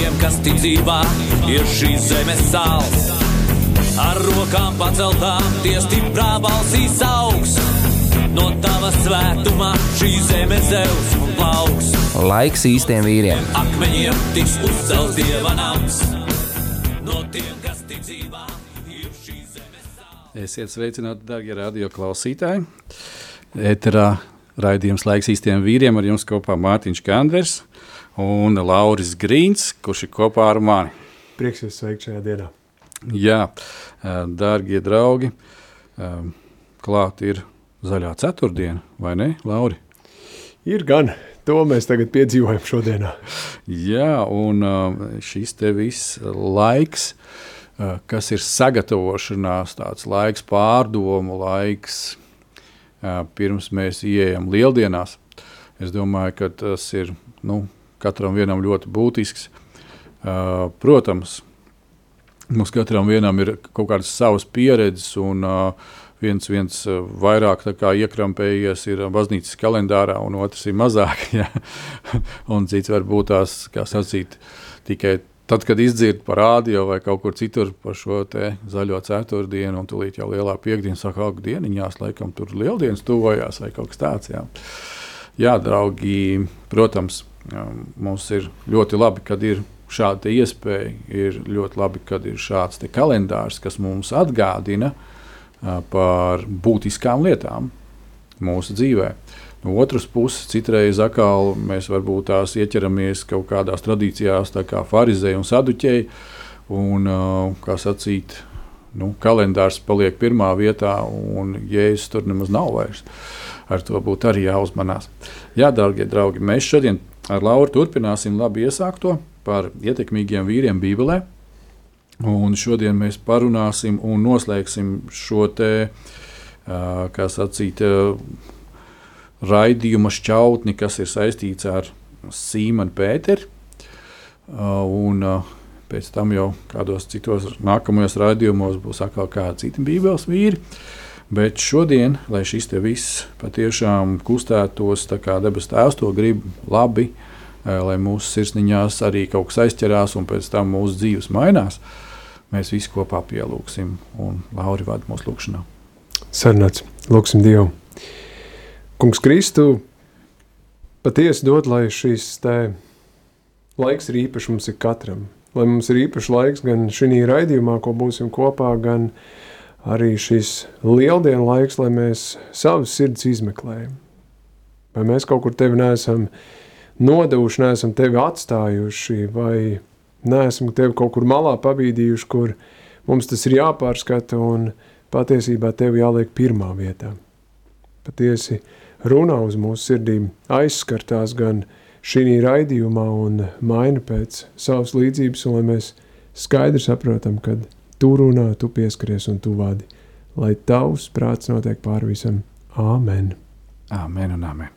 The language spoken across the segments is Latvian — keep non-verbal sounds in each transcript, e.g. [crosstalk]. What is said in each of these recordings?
tiem, kas tic dzīvā, ir šīs zemes sāls. Ar rokām paceltām, tie stiprā balsīs augs. No tava svētumā šī zeme zeus un plauks. Laiks īstiem vīriem. Akmeņiem tiks uzcelts dieva nams. No tiem, kas tic dzīvā, ir šīs zemes sāls. Esiet sveicināti, darbie radio klausītāji. Eterā raidījums laiks īstiem vīriem ar jums kopā Mārtiņš Kanders un Lauris Grīns, kurš ir kopā ar mani. Prieks jūs sveikt šajā dienā. Jā, darbie draugi, klāt ir zaļā ceturtdiena, vai ne, Lauri? Ir gan, to mēs tagad piedzīvojam šodienā. Jā, un šis te viss laiks, kas ir sagatavošanās, tāds laiks pārdomu laiks, pirms mēs ieejam lieldienās. Es domāju, ka tas ir nu, katram vienam ļoti būtisks. Protams, mums katram vienam ir kaut kādas savas pieredzes, un viens, viens vairāk iekrampējies ir baznīcas kalendārā, un otrs ir mazāk. [laughs] Ja? un cits varbūt tās, kā sacīt, tikai tad, kad izdzird par rādio vai kaut kur citur par šo zaļo ceturtdienu, un tūlīt jau lielā piekdiena saka, ka dieniņās laikam tur lieldienas tuvojās vai kaut kas tāds. Jā, jā draugi, protams, mums ir ļoti labi, kad ir šāda iespēja. Ir ļoti labi, kad ir šāds kalendārs, kas mums atgādina par būtiskām lietām mūsu dzīvē. No otras puses, citreiz atkal mēs varbūt tās ieķeramies kaut kādās tradīcijās, tā kā farizēji un saduķēji. Un, kā sacīt, nu, kalendārs paliek pirmā vietā, un jēzus tur nemaz nav vairs. Ar to būtu arī jāuzmanās. Jā, darbie draugi, mēs šodien Ar Lauru turpināsim labi iesākto par ietekmīgiem vīriem Bībelē. Un šodien mēs parunāsim un noslēgsim šo te, kā sacīt, raidījuma šķautni, kas ir saistīts ar Sīmanu Pēteri. Un pēc tam jau kādos citos nākamajos raidījumos būs atkal kādi citi Bībeles vīri. Bet šodien, lai šis te viss patiešām kustētos, tā kā debesu tēvs to grib labi, eh, lai mūsu sirsniņās arī kaut kas aizķerās un pēc tam mūsu dzīves mainās, mēs visi kopā pielūgsim un Lauri vada mūsu lūgšanā. Sarunāts, lūgsim Dievu. Kungs Kristu, patiesi dod, lai šis te laiks ir īpašs mums ir katram. Lai mums ir īpašs laiks gan šī raidījumā, ko būsim kopā, gan arī šis lieldienu laiks, lai mēs savas sirds izmeklējam. Vai mēs kaut kur tevi neesam nodevuši, neesam tevi atstājuši, vai neesam tevi kaut kur malā pabīdījuši, kur mums tas ir jāpārskata un patiesībā tevi jāliek pirmā vietā. Patiesi runā uz mūsu sirdīm, aizskartās gan šī raidījumā un maina pēc savas līdzības, un lai mēs skaidri saprotam, kad Tu runā, tu pieskaries un tu vadi. Lai tavs prāts notiek pāri visam. Āmen! Amen un amen.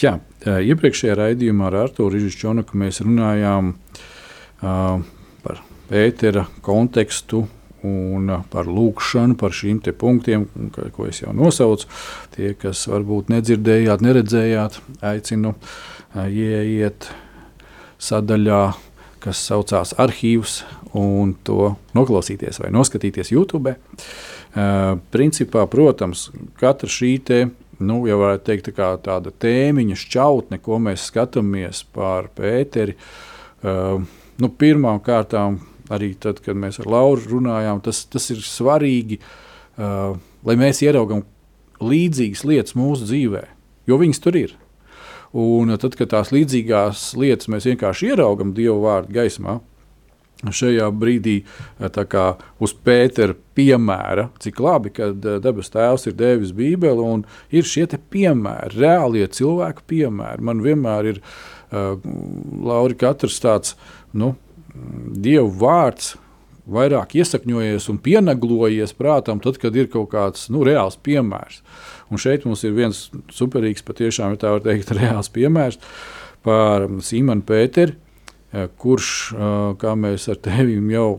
Jā, iepriekšējā raidījumā ar Arthuru Čonaku mēs runājām uh, par Pētera kontekstu un par lūkšanu, par šīm punktiem, ko es jau nosaucu. Tie, kas varbūt nedzirdējāt, neredzējāt, aicinu uh, ieiet sadaļā, kas saucās arhīvs, un to noklausīties vai noskatīties YouTube. Principā, protams, katra šī te, nu, jau varētu teikt, tā tāda tēmiņa šķautne, ko mēs skatāmies par Pēteri. Nu, Pirmām kārtām, arī tad, kad mēs ar Lauru runājām, tas, tas ir svarīgi, lai mēs ieraugam līdzīgas lietas mūsu dzīvē, jo viņas tur ir. Un tad, kad tās līdzīgās lietas mēs vienkārši ieraugam Dieva vārdu gaismā, šajā brīdī eh, kā, uz Pētera piemēra, cik labi, ka eh, debes tēvs ir devis Bībeli un ir šie piemēri, reālie cilvēku piemēri. Man vienmēr ir, uh, Lauri, katrs tāds, nu, Dieva vārds vairāk iesakņojies un pienaglojies prātam, tad, kad ir kaut kāds nu, reāls piemērs. Un šeit mums ir viens superīgs, patiešām, ja tā var teikt, [laughs] reāls piemērs par Simonu Pēteru. Eh, kurš, eh, kā mēs ar tevi jau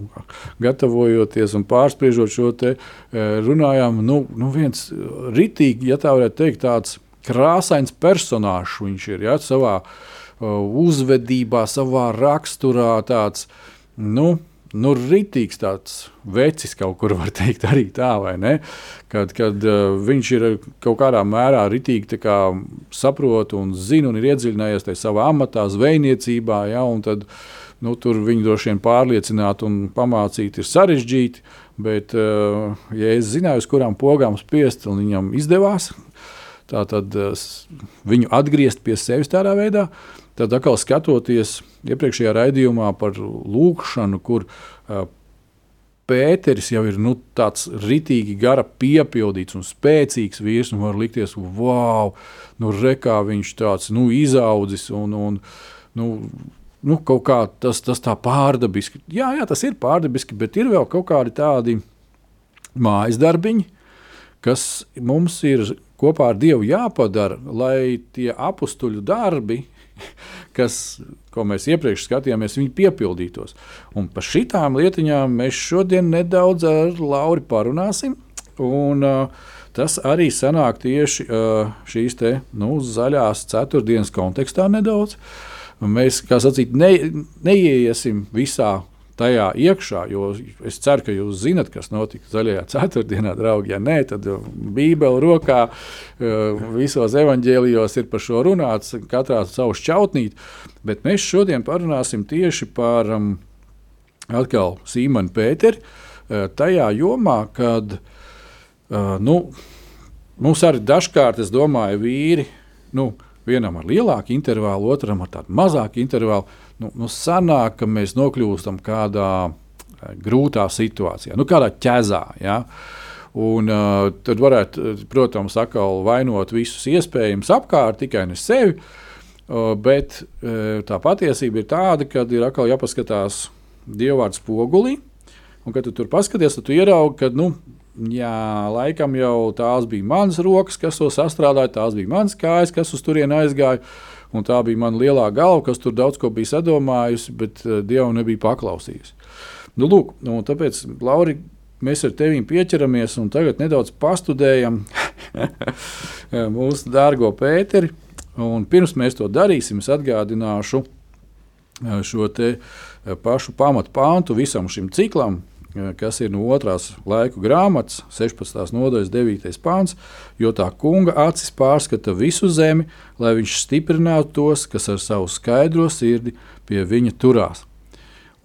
gatavojoties un pārspriežot šo te eh, runājām, nu, nu viens ritīgi, ja tā varētu teikt, tāds krāsains personāžs viņš ir ja, savā uzvedībā, savā raksturā, tāds, nu, nu, rītīgs tāds vecis kaut kur var teikt arī tā, vai ne? Kad, kad uh, viņš ir kaut kādā mērā rītīgi kā saprot un zina un ir iedziļinājies tajā savā amatā, zvejniecībā, ja, un tad nu, tur viņu droši vien pārliecināt un pamācīt ir sarežģīti, bet uh, ja es zināju, uz kurām pogām spiest un viņam izdevās, tā tad uh, viņu atgriezt pie sevis tādā veidā, tad atkal skatoties iepriekšējā raidījumā par lūkšanu, kur Pēteris jau ir nu, tāds ritīgi gara piepildīts un spēcīgs vīrs. Un var likties, wow, nu, rekā viņš tāds nu, izaudzis un, un nu, nu, kaut kā tas, tas tā pārdabiski. Jā, jā, tas ir pārdabiski, bet ir vēl kaut kādi tādi mājas darbiņi, kas mums ir kopā ar Dievu jāpadara, lai tie apstuļu darbi, [laughs] kas, ko mēs iepriekš skatījāmies, viņi piepildītos. Un par šitām lietiņām mēs šodien nedaudz ar Lauru parunāsim. Un, uh, tas arī sanāk tieši uh, šīs te, nu, zaļās ceturtdienas kontekstā nedaudz. Mēs, kā sacīt, ne, neieiesim visā tajā iekšā, jo es ceru, ka jūs zinat, kas notika zaļajā [laughs] ceturtdienā, draugi. Ja nē, tad Bībele rokā eh, visos evaņģēlijos ir par šo runāts, katrā savu šķautnīt. Bet mēs šodien parunāsim tieši par um, atkal Sīmanu Pēteri eh, tajā jomā, kad uh, nu, mums arī dažkārt, es domāju, vīri. Nu, Vienam ar lielāku intervālu, otram ar tādu mazāku intervālu nu, nu sanāk, ka mēs nokļūstam kādā eh, grūtā situācijā, nu, kādā ķezā. Ja? Un, uh, tad varētu, protams, atkal vainot visus iespējamos apkārt, tikai ne sevi. Uh, bet uh, tā patiesība ir tāda, ka ir atkal jāpaskatās dievvvārds spogulī. Un, kad tu tur paskaties, tad tu ieraugi, ka nu, jā, laikam jau tās bija manas rokas, kas to sastrādāja, tās bija manas kājas, kas uz turieni aizgāja. Un tā bija mana lielā galva, kas tur daudz ko bija sadomājusi, bet uh, Dievu nebija paklausījusi. Nu, lūk, nu, tāpēc, Lauri, mēs ar tevi pieķeramies un tagad nedaudz pastudējam [laughs] mūsu dārgo Pēteri. Un pirms mēs to darīsim, es atgādināšu eh, šo eh, pašu pamatu pāntu visam šim ciklam, kas ir no otrās laiku grāmatas, 16. nodaļas, 9. pāns, jo tā kunga acis pārskata visu zemi, lai viņš stiprinātu tos, kas ar savu skaidro sirdi pie viņa turās.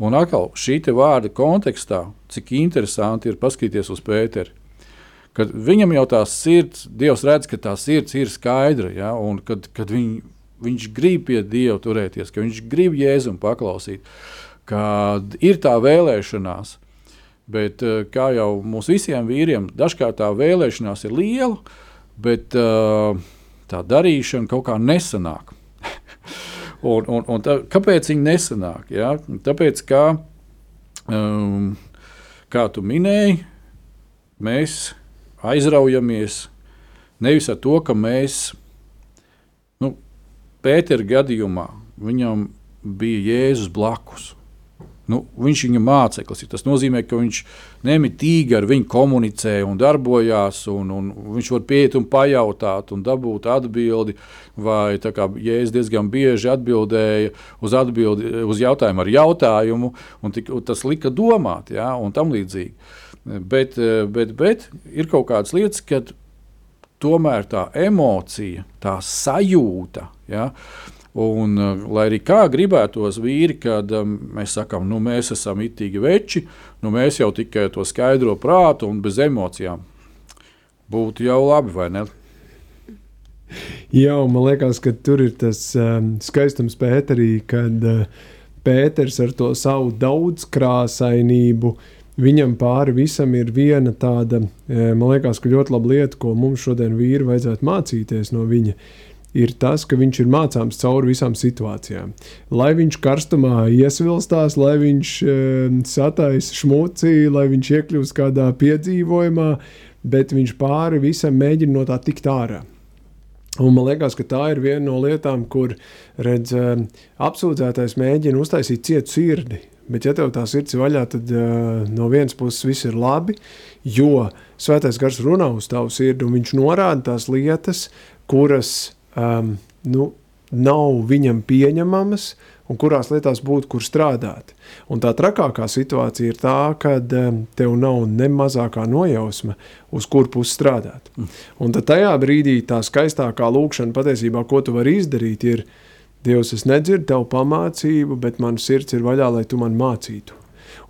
Un atkal šī vārda kontekstā, cik interesanti ir paskatīties uz Pēteri. Kad viņam jau tā sirds, Dievs redz, ka tā sirds ir skaidra, ja, un kad, kad viņ, viņš grib pie Dieva turēties, ka viņš grib Jēzum paklausīt, kad ir tā vēlēšanās, Bet, eh, kā jau mums visiem vīriem, dažkārt tā vēlēšanās ir liela, bet uh, tā darīšana kaut kā nesanāk. [laughs] un, un, un tā, kāpēc viņi nesanāk? Ja? Tāpēc, ka, um, kā tu minēji, mēs aizraujamies nevis ar to, ka mēs, nu, Pētera gadījumā, viņam bija Jēzus blakus. Nu, viņš ir viņa māceklis. Tas nozīmē, ka viņš nemitīgi ar viņu komunicē un darbojās. Un, un viņš var pieiet un pajautāt un dabūt atbildi. Vai ja es diezgan bieži atbildēju uz, atbildi, uz jautājumu ar jautājumu, un, tik, un tas lika domāt, ja, un tam līdzīgi. Bet, bet, bet ir kaut kādas lietas, kad tomēr tā emocija, tā sajūta. Ja, Un, uh, lai arī kā gribētos vīri, kad um, mēs sakām, nu, mēs esam itīgi veči, nu, mēs jau tikai to skaidro prātu un bez emocijām. Būtu jau labi, vai ne? Jā, man liekas, ka tur ir tas um, skaistums Pēterī, kad uh, Pēters ar to savu daudzkrāsainību, viņam pāri visam ir viena tāda, uh, man liekas, ka ļoti laba lieta, ko mums šodien vīri vajadzētu mācīties no viņa. Ir tas, ka viņš ir mācāms cauri visām situācijām. Lai viņš karstumā iesvilstās, lai viņš e, sataisa šmucī, lai viņš iekļūst kādā piedzīvojumā, bet viņš pāri visam mēģina no tā tikt ārā. Un man liekas, ka tā ir viena no lietām, kur redz, e, apsūdzētais mēģina uztaisīt cietu sirdi. Bet, ja tev tā sirds ir vaļā, tad uh, no vienas puses viss ir labi, jo svētais gars runā uz tavu sirdi un viņš norāda tās lietas, kuras um, nu, nav viņam pieņemamas un kurās lietās būtu, kur strādāt. Un tā trakākā situācija ir tā, ka um, tev nav ne mazākā nojausma, uz kur pusi strādāt. Mm. Un tad tajā brīdī tā skaistākā lūkšana patiesībā, ko tu vari izdarīt, ir Dievs, es nedzirdu tavu pamācību, bet man sirds ir vaļā, lai tu man mācītu.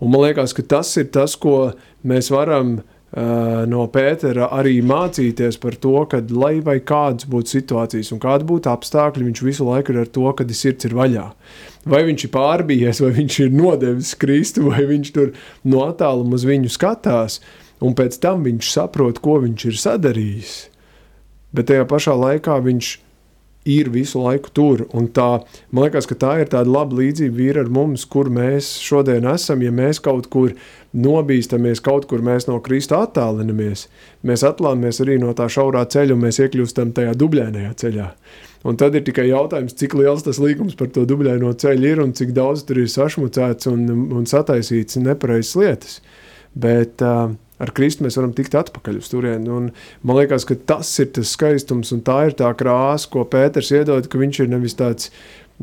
Un man liekas, ka tas ir tas, ko mēs varam Uh, no Pētera arī mācīties par to, ka, lai vai kādas būtu situācijas un kāda būtu apstākļi, viņš visu laiku ir ar to, ka sirds ir vaļā. Vai viņš ir pārbījies, vai viņš ir nodevis Kristu, vai viņš tur no attāluma uz viņu skatās, un pēc tam viņš saprot, ko viņš ir sadarījis. Bet tajā pašā laikā viņš ir visu laiku tur. Un tā, man liekas, ka tā ir tāda laba līdzība ar mums, kur mēs šodien esam. Ja mēs kaut kur nobīstamies, kaut kur mēs no Krista attālinamies, mēs atlāmies arī no tā šaurā ceļa un mēs iekļūstam tajā dubļainajā ceļā. Un tad ir tikai jautājums, cik liels tas līgums par to dubļaino ceļu ir un cik daudz tur ir sašmucēts un, un sataisīts nepareizas lietas. Bet uh, ar Kristu mēs varam tikt atpakaļ uz turieni. Un man liekas, ka tas ir tas skaistums un tā ir tā krāsa, ko Pēters iedod, ka viņš ir nevis tāds.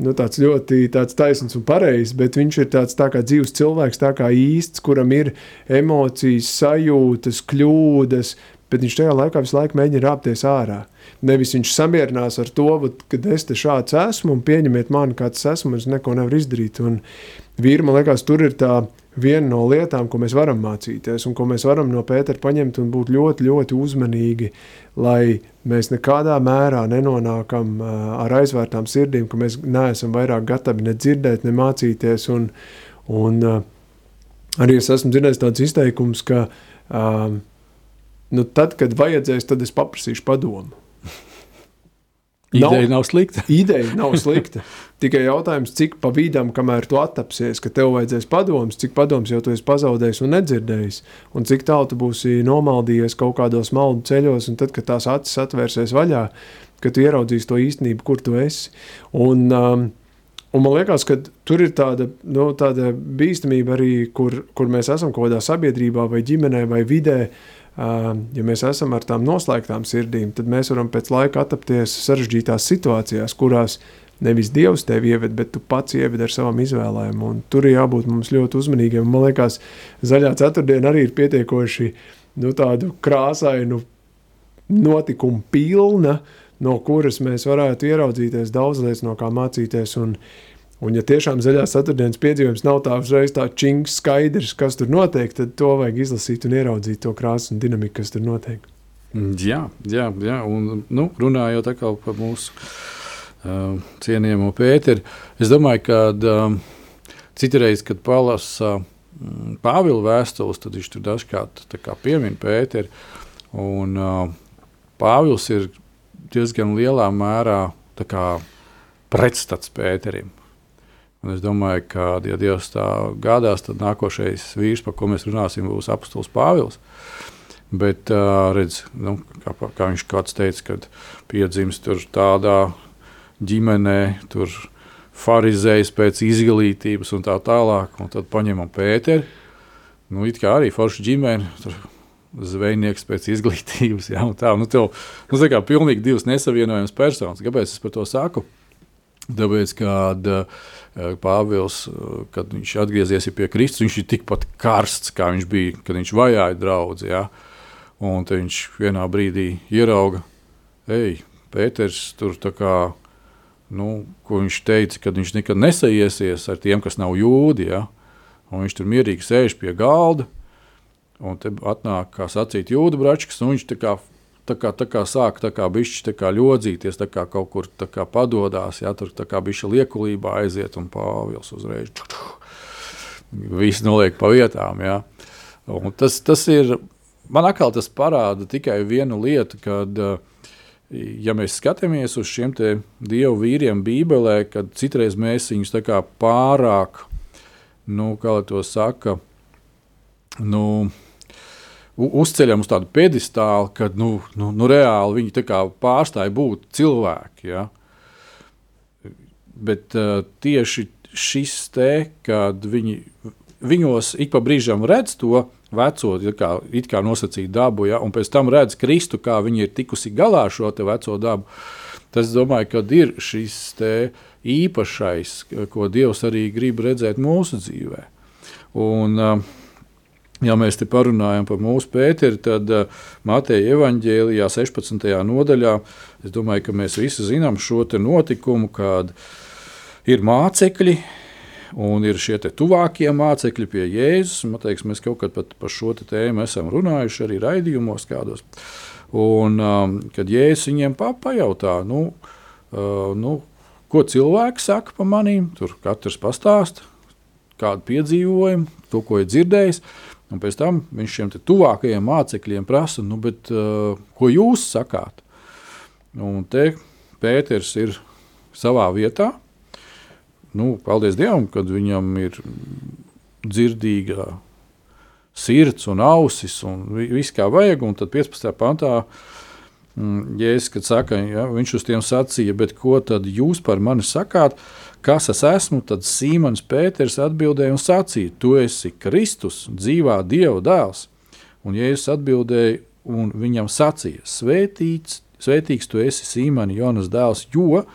Nu, tāds ļoti tāds taisns un pareizs, bet viņš ir tāds tā kā dzīves cilvēks, tā kā īsts, kuram ir emocijas, sajūtas, kļūdas, bet viņš tajā laikā visu laiku mēģina rāpties ārā. Nevis viņš samierinās ar to, ka es te šāds esmu un pieņemiet mani, kāds esmu, es neko nevaru izdarīt. Un vīri, man liekas, tur ir tā viena no lietām, ko mēs varam mācīties un ko mēs varam no Pētera paņemt un būt ļoti, ļoti uzmanīgi, lai mēs nekādā mērā nenonākam ar aizvērtām sirdīm, ka mēs neesam vairāk gatavi ne dzirdēt, ne mācīties. Un, un arī es esmu dzirdējis tāds izteikums, ka nu, tad, kad vajadzēs, tad es paprasīšu padomu. Ideja nav, nav slikta. [laughs] ideja nav slikta. Tikai jautājums, cik pa vidam, kamēr tu attapsies, ka tev vajadzēs padomus, cik padomus jau tu esi pazaudējis un nedzirdējis, un cik tālu tu būsi nomaldījies kaut kādos maldu ceļos, un tad, kad tās acis atvērsies vaļā, ka tu ieraudzīsi to īstenību, kur tu esi. Un, um, Un man liekas, ka tur ir tāda, nu, tāda bīstamība arī, kur, kur mēs esam kaut kādā sabiedrībā, vai ģimenē, vai vidē, uh, ja mēs esam ar tām noslēgtām sirdīm, tad mēs varam pēc laika attapties sarežģītās situācijās, kurās nevis Dievs tevi ieved, bet tu pats ieved ar savām izvēlēm. Un tur ir jābūt mums ļoti uzmanīgiem. Man liekas, zaļā ceturtdiena arī ir pietiekoši nu, tādu krāsainu notikumu pilna, no kuras mēs varētu ieraudzīties daudz lietas, no kā mācīties. Un, Un, ja tiešām zaļās ceturtdienas piedzīvojums nav tā uzreiz tā čings skaidrs, kas tur notiek, tad to vajag izlasīt un ieraudzīt to krāsu un dinamiku, kas tur notiek. Mm, jā, jā, jā. un nu, runājot par mūsu uh, cienījamo Pēteru, es domāju, ka uh, citreiz, kad palasa uh, Pāvila vēstules, tad viņš tur dažkārt piemin Pēteru. Un, uh, Pāvils ir diezgan lielā mērā pretstats Pēterim. Un es domāju, ka, ja Dievs tā gādās, tad nākošais vīrs, par ko mēs runāsim, būs apustulis Pāvils. Bet, redz, nu, kā, kā viņš kāds teica, kad piedzimst tādā ģimenē, tur farizējas pēc izglītības un tā tālāk, un tad paņemam Pēteri. Nu, it kā arī forša ģimene, tur zvejnieks pēc izglītības. [laughs] Ja, tā, nu, tev, nu, tā kā pilnīgi divas nesavienojamas personas. Kāpēc es par to saku? Tāpēc, kad uh, Pāvils, uh, kad viņš atgriezies pie Kristus, viņš ir tikpat karsts, kā viņš bija, kad viņš vajāja draugu. Ja? Un viņš vienā brīdī ierauga, ej, Pēters tur tā kā. Nu, ko viņš teica, ka viņš nekad nesaiesies ar tiem, kas nav jūdi. Ja? Un viņš tur mierīgi sēž pie galda, un te atnāk, kā sacīt, jūda bračkas, un viņš tā kā tā kā, tā kā sāk tā kā bišķi tā kā ļodzīties, tā kā kaut kur tā kā padodās, ja tur tā kā bišķi liekulībā aiziet un pāvils uzreiz. Visi noliek pa vietām, ja. Un tas, tas ir, man atkal tas parāda tikai vienu lietu, kad uh, ja mēs skatāmies uz šiem dievu vīriem Bībelē, kad citreiz mēs viņus pārāk, nu, kā lai to saka, nu, uzceļam uz tādu pedestālu, kad nu, nu, nu, reāli viņi pārstāja būt cilvēki. Ja? Bet uh, tieši šis te, kad viņi, viņos ik pa brīžam redz to veco, kā, it kā nosacītu dabu, ja? un pēc tam redz Kristu, kā viņi ir tikusi galā ar šo veco dabu. Tas, domāju, kad ir šis īpašais, ko Dievs arī grib redzēt mūsu dzīvē. Un, uh, Ja mēs te parunājam par mūsu Pēteri, tad uh, Mateja evanģēlijā 16. nodaļā, es domāju, ka mēs visi zinām šo notikumu, kad ir mācekļi, un ir šie tuvākie mācekļi pie Jēzus. Man liekas, mēs kaut kad par šo tēmu esam runājuši arī raidījumos kādos. Un, um, kad Jēzus viņiem pajautā, nu, uh, nu, ko cilvēki saka par manīm, tur katrs pastāsta kādu piedzīvojumu, to, ko ir dzirdējis. Un pēc tam viņš šiem tuvākajiem mācekļiem prasa, nu, bet, uh, ko jūs sakāt? Un te Pēters ir savā vietā. Nu, paldies Dievam, kad viņam ir dzirdīga sirds un ausis un viss kā vajag. Un tad 15. pantā mm, Jēzus saka, ja, viņš uz tiem sacīja, bet ko tad jūs par mani sakāt? Uh, Kas es esmu? Tad Sīmons Pēters atbildēja un sacīja: Tu esi Kristus, dzīvā Dieva dēls. Un Jēzus atbildēja un viņam sacīja: Svētīts, svētīgs tu esi Sīmons, Jonas dēls, jo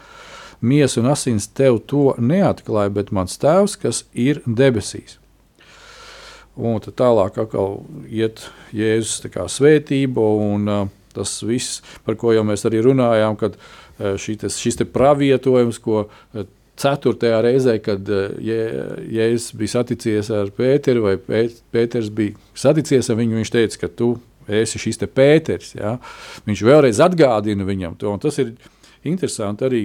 miesa un asins tev to neatklāja, bet mans tēvs, kas ir debesīs. Un tālāk atkal iet Jēzus svētība, un uh, tas viss, par ko jau mēs arī runājām, kad uh, šitas, šis pravietojums, ko uh, ceturtajā reizē, kad eh, Jēzus bija saticies ar Pēteru, vai Pēters bija saticies ar viņu, viņš teica, ka tu esi šis Pēters. Ja? Viņš vēlreiz atgādina viņam to. Tas ir interesanti arī,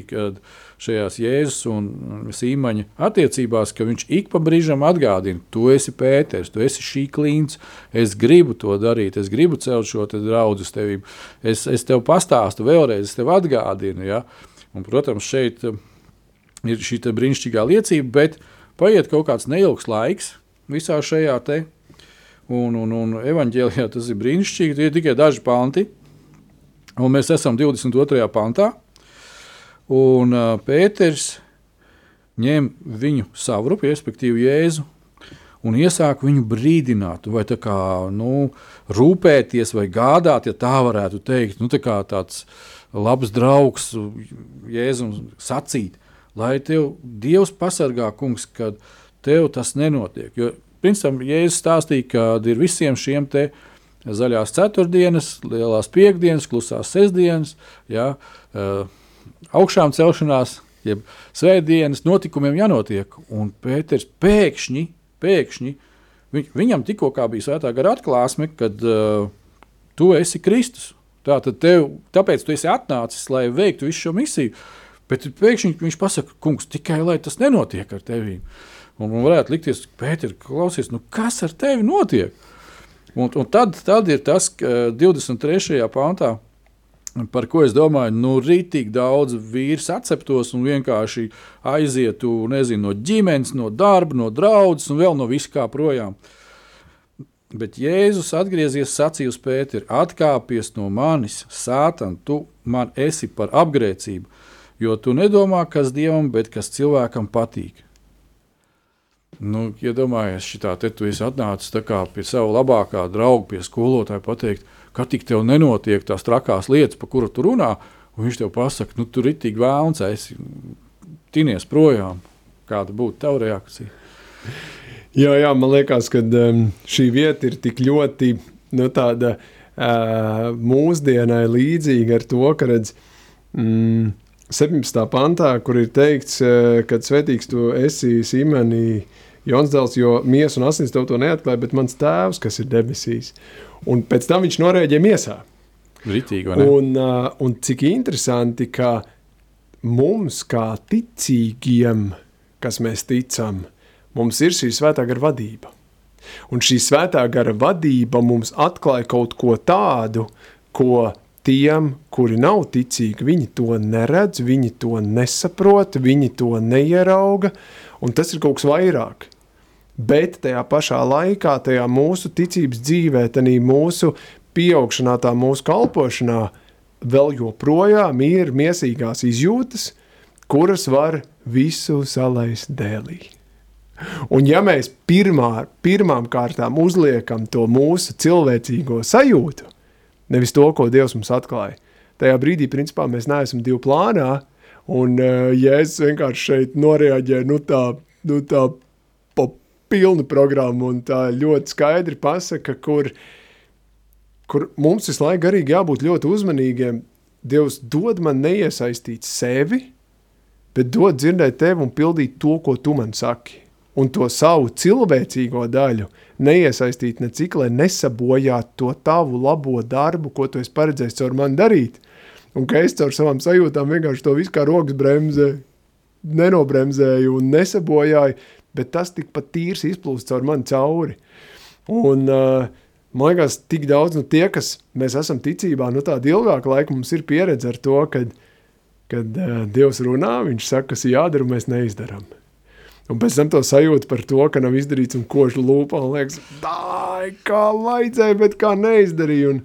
šajās Jēzus un Sīmaņa attiecībās, ka viņš ik pa brīžam atgādina, tu esi Pēters, tu esi šī klīns, es gribu to darīt, es gribu celt šo te draugu uz tevi. Es, es tev pastāstu vēlreiz, es tev atgādinu. Ja? Un, protams, šeit ir šī brīnišķīgā liecība, bet paiet kaut kāds neilgs laiks visā šajā te. Un, un, un evanģēlijā tas ir brīnišķīgi. Tie ir tikai daži panti, un mēs esam 22. pantā. Un uh, Pēters ņem viņu savrupu, respektīvi Jēzu, un iesāk viņu brīdināt, vai kā nu, rūpēties vai gādāt, ja tā varētu teikt. Nu, tā kā tāds labs draugs Jēzum sacīt lai tev Dievs pasargā, kungs, kad tev tas nenotiek. Jo, principā, Jēzus stāstīja, ka ir visiem šiem te zaļās ceturtdienas, lielās piekdienas, klusās sestdienas, ja, uh, augšām celšanās, jeb svētdienas notikumiem jānotiek. Un Pēters pēkšņi, pēkšņi viņ, viņam tikko bija svētā gara atklāsme, kad uh, tu esi Kristus. Tātad tev, tāpēc tu esi atnācis, lai veiktu visu šo misiju. Bet pēkšņi viņš pasakā, kungs, tikai lai tas nenotiek ar tevi. Un man varētu likties, Pēter, klausies, nu kas ar tevi notiek? Un, un tad, tad ir tas, ka 23. pāntā, par ko es domāju, nu, rītīgi daudz vīrs atceptos un vienkārši aizietu nezinu, no ģimenes, no darba, no draudzes un vēl no viskā projām. Bet Jēzus atgriezies sacīja uz Pēteru: Atkāpies no manis, Sātan, tu man esi par apgrēcību Jo tu nedomā, kas dievam, bet kas cilvēkam patīk. Nu, iedomājies, šitā te tu esi atnācis pie sava labākā drauga, pie skolotāja, pateikt, ka tik tev nenotiek tās trakās lietas, par kuru tu runā, un viņš tev pasaka, nu, tur ir tik vēlns, es tinies projām. Kāda būtu tava reakcija? Jā, jā, man liekas, ka um, šī vieta ir tik ļoti nu, tāda uh, mūsdienai līdzīga ar to, ka redz, mm, 17. pantā, kur ir teikts, eh, ka svētīgs tu esi Sīmenī, Jons dēls, jo miesa un asins tev to neatklāja, bet mans tēvs, kas ir debesīs. Un pēc tam viņš norēģēja miesā. Ritīgi, un, uh, un cik interesanti, ka mums kā ticīgiem, kas mēs ticam, mums ir šī svētā gara vadība. Un šī svētā gara vadība mums atklāja kaut ko tādu, ko tiem, kuri nav ticīgi, viņi to neredz, viņi to nesaprot, viņi to neierauga, un tas ir kaut kas vairāk. Bet tajā pašā laikā, tajā mūsu ticības dzīvē, tajā mūsu pieaugšanā, tā mūsu kalpošanā, vēl joprojām ir miesīgās izjūtas, kuras var visu salaist dēlī. Un ja mēs pirmā, pirmām kārtām uzliekam to mūsu cilvēcīgo sajūtu, nevis to, ko Dievs mums atklāja, tajā brīdī, principā, mēs neesam divu plānā, un uh, Jēzus vienkārši šeit noreaģē, nu tā, nu tā pa pilnu programmu, un tā ļoti skaidri pasaka, kur, kur mums visu laiku garīgi jābūt ļoti uzmanīgiem. Dievs dod man neiesaistīt sevi, bet dod dzirdēt tevi un pildīt to, ko tu man saki un to savu cilvēcīgo daļu neiesaistīt ne cik, lai nesabojātu to tavu labo darbu, ko tu esi paredzējis caur mani darīt. Un ka es caur savām sajūtām vienkārši to visu kā rokas bremzē, nenobremzēju un nesabojāju, bet tas tikpat tīrs izplūst caur mani cauri. Un, uh, man liekas, tik daudz no nu, tie, kas mēs esam ticībā, nu tāda ilgāka laika mums ir pieredze ar to, kad, kad uh, Dievs runā, viņš saka, kas jādara, un mēs neizdarām. Un pēc tam to sajūta par to, ka nav izdarīts un kožu lūpā, un liekas, dāj, kā vajadzēja, bet kā neizdarīja. Un,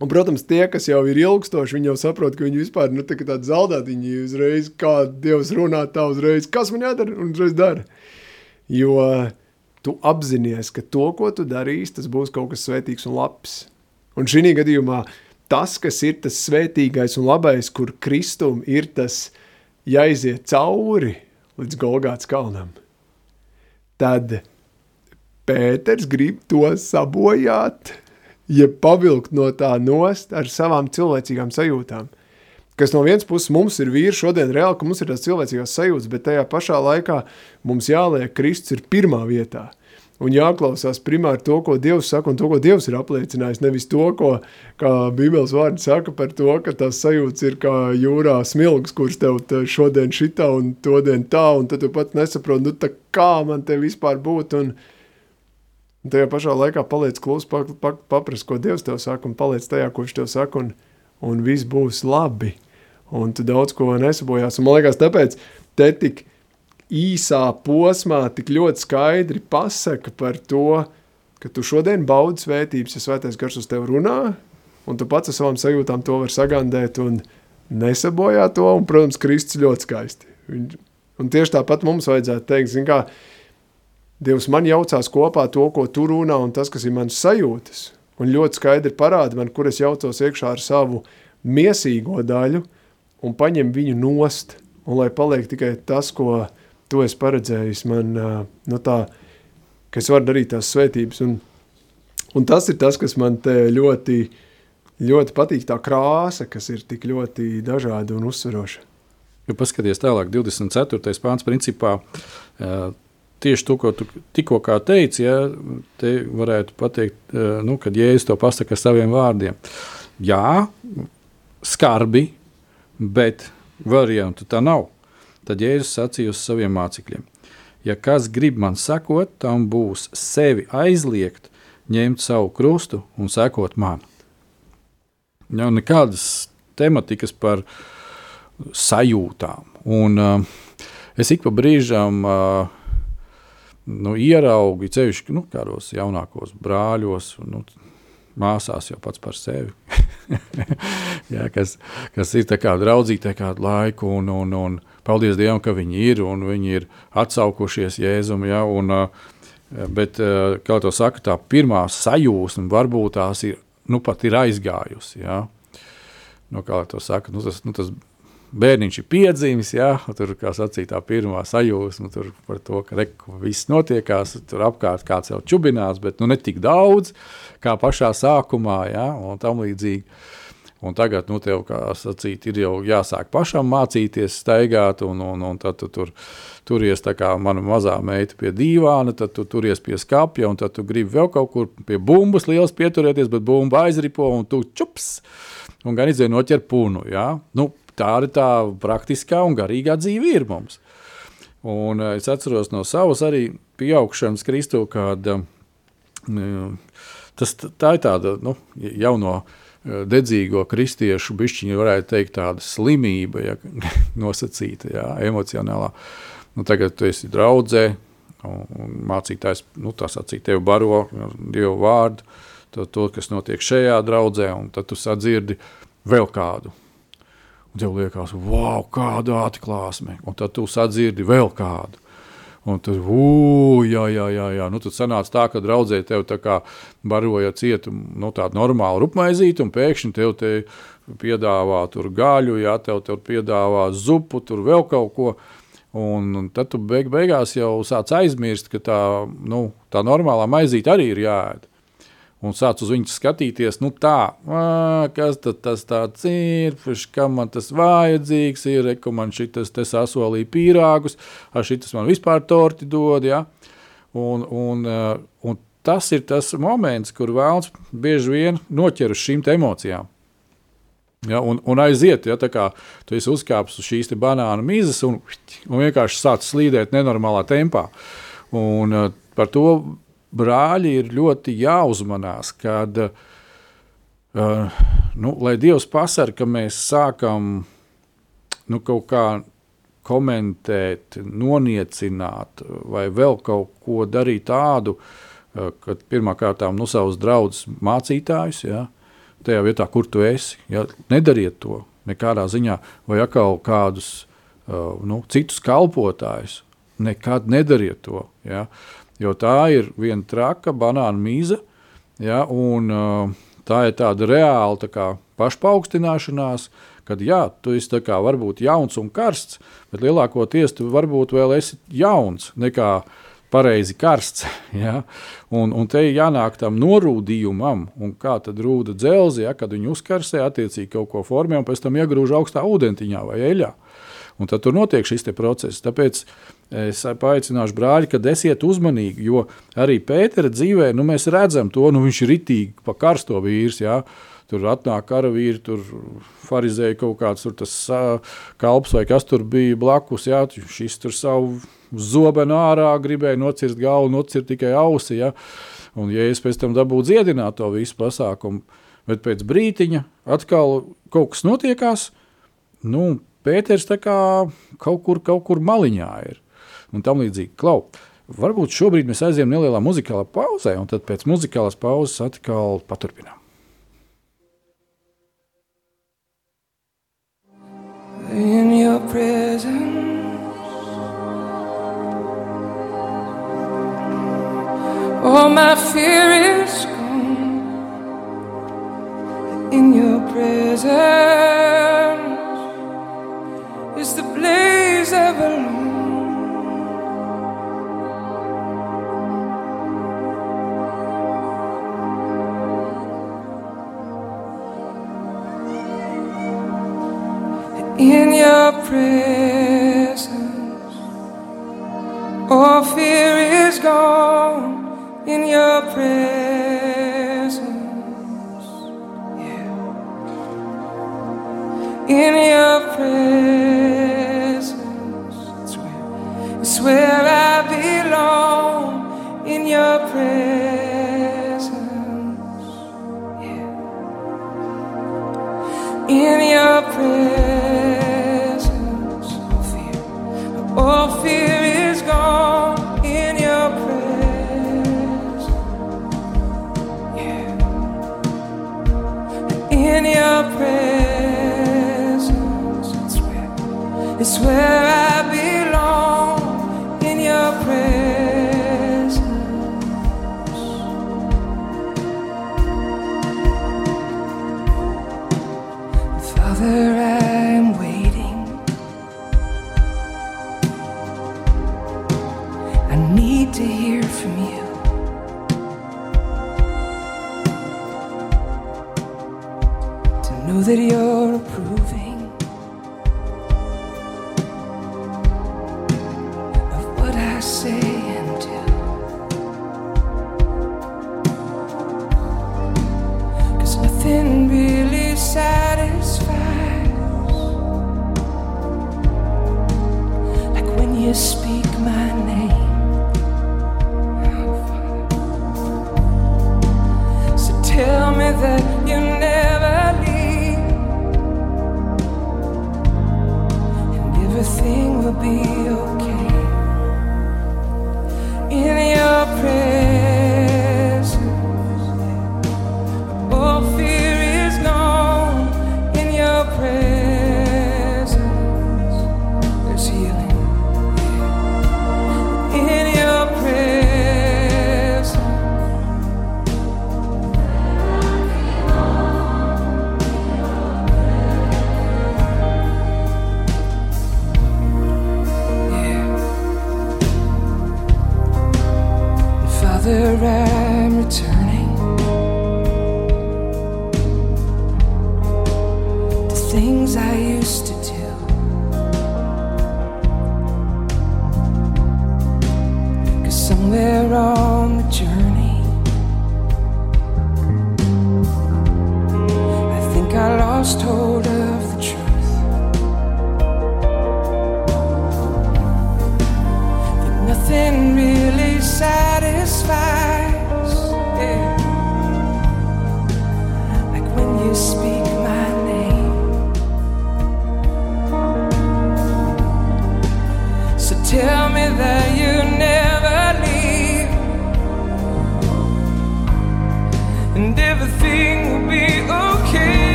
un, protams, tie, kas jau ir ilgstoši, viņi jau saprot, ka viņi vispār, nu, tā kā tādi zaudēti, viņi uzreiz, kā Dievs runā, tā uzreiz, kas man jādara, un uzreiz dara. Jo tu apzinies, ka to, ko tu darīsi, tas būs kaut kas svētīgs un labs. Un šī gadījumā tas, kas ir tas svētīgais un labais, kur kristum ir tas jāiziet cauri, līdz Golgāts kalnam. Tad Pēters grib to sabojāt, ja pavilkt no tā nost ar savām cilvēcīgām sajūtām. Kas no vienas puses mums ir vīri šodien reāli, ka mums ir tās cilvēcīgās sajūtas, bet tajā pašā laikā mums jāliek Kristus ir pirmā vietā – un jāklausās primāri to, ko Dievs saka, un to, ko Dievs ir apliecinājis. Nevis to, ko Bībeles vārdi saka par to, ka tas sajūts ir kā jūrā smilgs, kurš tev šodien šitā un todien tā, un tad tu pat nesaproti, nu tā kā man te vispār būt, un, un tajā pašā laikā paliec klus, pa, pa, paprast, ko Dievs tev saka, un paliec tajā, ko viņš tev saka, un, un viss būs labi. Un tu daudz ko nesabojās. Un man liekas, tāpēc te tik īsā posmā tik ļoti skaidri pasaka par to, ka tu šodien baudi svētības, ja svētais gars uz tevi runā, un tu pats ar savām sajūtām to var sagandēt un nesabojā to, un, protams, Kristus ļoti skaisti. Un tieši tāpat mums vajadzētu teikt, zin kā, Dievs man jaucās kopā to, ko tu runā, un tas, kas ir mans sajūtas, un ļoti skaidri parāda man, kur es jaucos iekšā ar savu miesīgo daļu, un paņem viņu nost, un lai paliek tikai tas, ko, tu esi paredzējis man nu, tā, ka es varu darīt tās svētības. Un, un tas ir tas, kas man te ļoti, ļoti patīk, tā krāsa, kas ir tik ļoti dažāda un uzsveroša. Ja paskaties tālāk, 24. pāns principā tieši to, ko tu tikko teici, ja, te varētu pateikt, nu, kad Jēzus to pasaka saviem vārdiem. Jā, skarbi, bet variantu tā nav. Tad Jēzus sacīja uz saviem mācekļiem: Ja kas grib man sekot, tam būs sevi aizliegt, ņemt savu krustu un sekot man. Nav nekādas tematikas par sajūtām. Un, uh, es ik pa brīžam uh, nu, ieraugu ceļus, nu, kādos jaunākos brāļos. Nu, māsās jau pats par sevi. [laughs] jā, kas, kas ir draudzīti kādu laiku, un, un, un paldies Dievam, ka viņi ir un viņi ir atsaukušies Jēzum. Jā, un, bet, kā to saka, tā pirmā sajūsma varbūt tās ir, nu, pat ir aizgājusi. Jā. Nu, kā to saka, nu, tas, nu, tas bērniņš ir piedzimis, ja, tur, kā sacīja, tā pirmā sajūsma par to, ka reku, viss notiekās, tur apkārt kāds jau čubinās, bet nu, ne tik daudz kā pašā sākumā, ja, un tam līdzīgi. Un tagad, nu, tev, kā sacīt, ir jau jāsāk pašam mācīties staigāt, un, un, un tad tu tur turies tā kā mana mazā meita pie dīvāna, tad tu turies pie skapja, un tad tu gribi vēl kaut kur pie bumbas liels pieturēties, bet bumba aizripo, un tu čups, un gan izdzēj noķer punu, jā. Nu, tāda tā praktiskā un garīgā dzīve ir mums. Un es atceros no savas arī pieaugšanas Kristu, kad uh, tas, tā ir tāda nu, jau no dedzīgo kristiešu bišķiņu, varētu teikt, tāda slimība, ja, [laughs] nosacīta, jā, emocionālā. Nu, tagad tu esi draudzē, un mācītājs, nu, tā sacīt, tevi baro Dievu vārdu, to, to, kas notiek šajā draudzē, un tad tu sadzirdi vēl kādu. Un tev liekas, wow, kāda atklāsme, un tad tu sadzirdi vēl kādu. Un tur, ugh, jā, jā, jā, jā. Nu, tad sanāca tā, ka draudzē tev tā kā baroja cietu nu, tādu normālu rupmaizīti, un pēkšņi tev te piedāvā tur gaļu, jā, tev, tev piedāvā zupu, tur vēl kaut ko. Un, un tad tu beig, beigās jau sāc aizmirst, ka tā, nu, tā normālā maizīte arī ir jāēd un sāc uz viņu skatīties, nu tā, ā, kas tas tāds ir, kam man tas vajadzīgs ir, ko man šitas te sasolīja pīrāgus, ar šitas man vispār torti dod, ja? un, un, un tas ir tas moments, kur vēlns bieži vien noķer uz šīm emocijām. Ja, un, un aiziet, ja tā kā tu esi uzkāpis uz šīs banāna mizas un, un vienkārši sācis slīdēt nenormālā tempā. Un, uh, par to brāļi ir ļoti jāuzmanās, kad uh, nu, lai Dievs pasargā, ka mēs sākam nu, kaut kā komentēt, noniecināt vai vēl kaut ko darīt tādu, uh, kad pirmkārt nu, savus draugus mācītājus, ja, tajā vietā, kur tu esi, ja, nedariet to nekādā ziņā, vai atkal kādus uh, nu, citus kalpotājus, nekad nedariet to. Ja. Jo tā ir viena traka banāna mīza, ja, un uh, tā ir tāda reāla tā kā, pašpaukstināšanās, kad jā, tu esi kā, varbūt jauns un karsts, bet lielākoties tu varbūt vēl esi jauns nekā pareizi karsts. [laughs] Ja? Un, un te jānāk tam norūdījumam, un kā tad rūda dzelzi, ja, kad viņi uzkarsē, attiecīgi kaut ko formē, un pēc tam iegrūž augstā ūdentiņā vai eļļā. Un tad tur notiek šis process. Tāpēc es paaicināšu brāļi, ka esiet uzmanīgi, jo arī Pētera dzīvē nu, mēs redzam to, nu, viņš ir ritīgi pa karsto vīrs. Jā. Tur atnāk karavīri, tur farizēja kaut kāds tur tas, uh, kalps vai kas tur bija blakus. Jā, šis tur savu zobenu ārā gribēja nocirst galvu, nocirst tikai ausi. Jā. Un, ja es pēc tam dabūju dziedināt to visu pasākumu, bet pēc brītiņa atkal kaut kas notiekās, nu, Pēters kaut kur, kaut kur maliņā ir. Un tam līdzīgi, klau, varbūt šobrīd mēs aizējām nelielā muzikālā pauzē, un tad pēc muzikālās pauzes atkal paturpinām. In your presence, all my fear is gone. In your presence. Blaze of alone. In your presence, all fear is gone. In your presence, yeah. In your presence. Where I belong in your presence. In your presence, all fear, all fear is gone in your presence. Yeah. In your presence, it's where, it's where I Father, I'm waiting. I need to hear from you. To know that you're. was told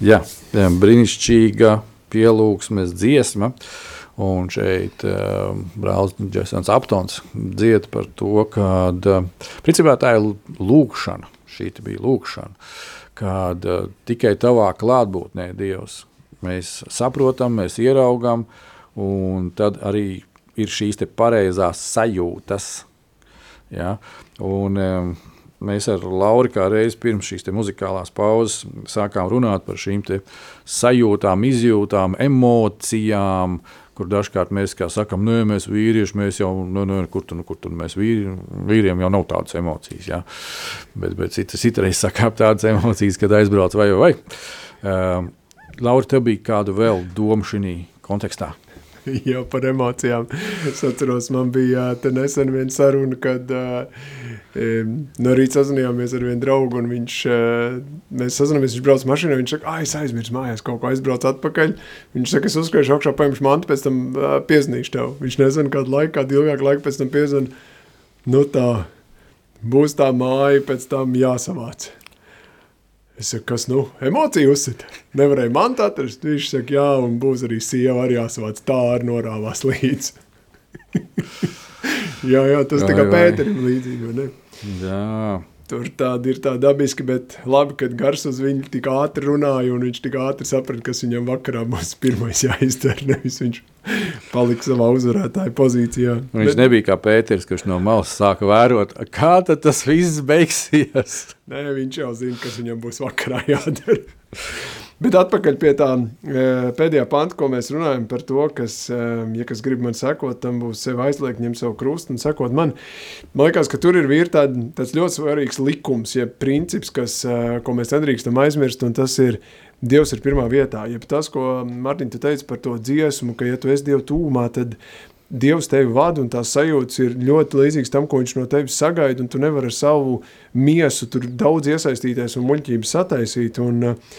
Jā, jā brīnišķīga pielūgsmes dziesma. Un šeit uh, brālis Jasons Aptons dzied par to, ka uh, eh, principā tā ir lūkšana, šī bija lūkšana, kad uh, tikai tavā klātbūtnē Dievs mēs saprotam, mēs ieraugam, un tad arī ir šīs te pareizās sajūtas, ja? un um, mēs ar Lauru kā reizi pirms šīs muzikālās pauzes sākām runāt par šīm sajūtām, izjūtām, emocijām, kur dažkārt mēs sakām, nē, mēs vīrieši, mēs jau, nu, nu, kur tur, kur tur mēs vīri, vīriem jau nav tādas emocijas. Jā. Bet, bet citas citreiz sakām tādas emocijas, kad aizbrauc vai vai. Uh, Laura, tev bija kāda vēl doma šī kontekstā? [laughs] jau par emocijām. Es atceros, man bija nesen viena saruna, kad uh, no rīta sazinājāmies ar vienu draugu, un viņš, uh, mēs sazināmies, viņš brauc mašīnā, viņš saka, ah, es aizmirsu mājās, kaut ko aizbraucu atpakaļ. Viņš saka, es uzskriešu augšā, paņemšu mantu, pēc tam uh, piezinīšu tev. Viņš nezina, kādu laiku, kādu ilgāku laiku pēc tam piezina. Nu tā, būs tā māja, pēc tam jāsavāc. Es saku, kas nu, emocija uzsita. [laughs] Nevarēja man tā atrast. Viņš saka, jā, un būs arī sieva arī jāsavāc tā ar norāvās līdz. [laughs] jā, jā, tas vai, tā kā Pēterim līdzīgi, ne? Jā. Tur tāda ir tā dabiski, bet labi, kad gars uz viņu tik ātri runāja, un viņš tik ātri saprata, kas viņam vakarā būs pirmais jāizdara. [laughs] Nevis viņš palika savā uzvarētāja pozīcijā. Un viņš bet... nebija kā Pēters, kurš no malas sāka vērot, kā tas viss beigsies. Nē, viņš jau zina, kas viņam būs vakarā jādara. [laughs] Bet atpakaļ pie tā e, pēdējā panta, ko mēs runājam par to, kas, e, ja kas grib man sekot, tam būs sevi aizliegt, ņemt savu krustu un sekot man. Man liekas, ka tur ir ir tād, tāds ļoti svarīgs likums, ja princips, kas, e, ko mēs nedrīkstam aizmirst, un tas ir Dievs ir pirmā vietā. Ja tas, ko Martin, tu teici par to dziesmu, ka ja tu esi Dievu tūmā, tad Dievs tevi vada un tās sajūtas ir ļoti līdzīgas tam, ko viņš no tevis sagaida, un tu nevari ar savu miesu tur daudz iesaistīties un muļķības sataisīt. Un, uh,